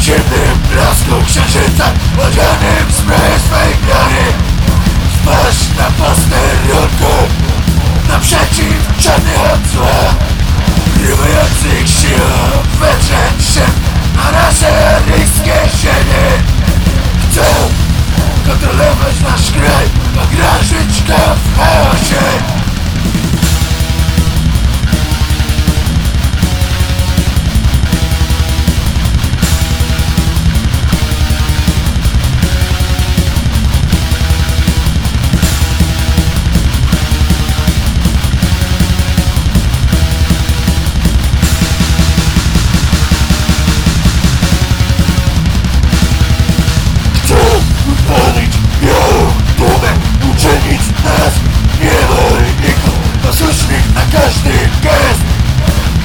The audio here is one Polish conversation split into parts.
dziwnym blasku księżyca Odzianym w zbroję swej wiary Spaść na posterunku Naprzeciw czarnych od zła. Grywających sił Wedrzeć się na nasze ryskie ziemię Chcą kontrolować nasz kraj Pograżyć go w chaosie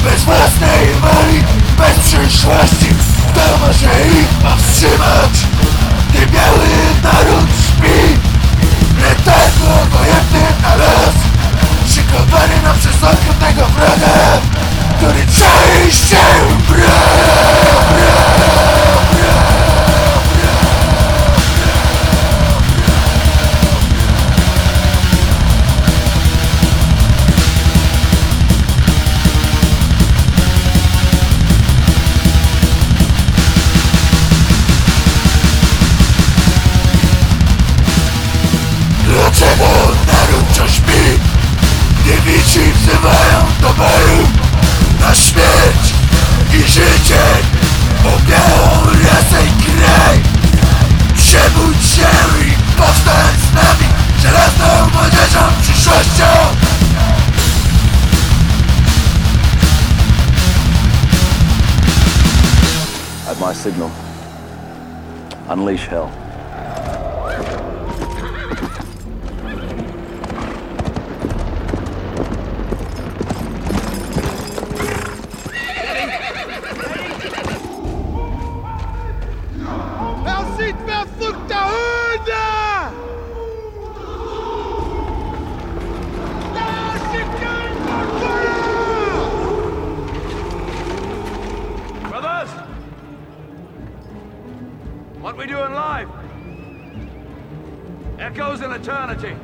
Bez własnej woli, bez przyszłości Kto może ich powstrzymać? Gdy biały naród śpi Letargu obojętny na los Szykowany na przez Dlaczego naród wciąż śpi? Niewici wzywają do boju Na śmierć i życie O białą rasę i kraj Przebudź się i powstań z nami Żelazną młodzieżą przyszłością At my signal, unleash hell. We doing live? Echoes in eternity.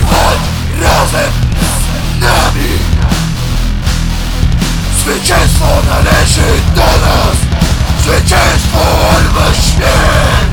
Walcz razem z nami. Zwycięstwo należy do nas. Zwycięstwo albo śmierć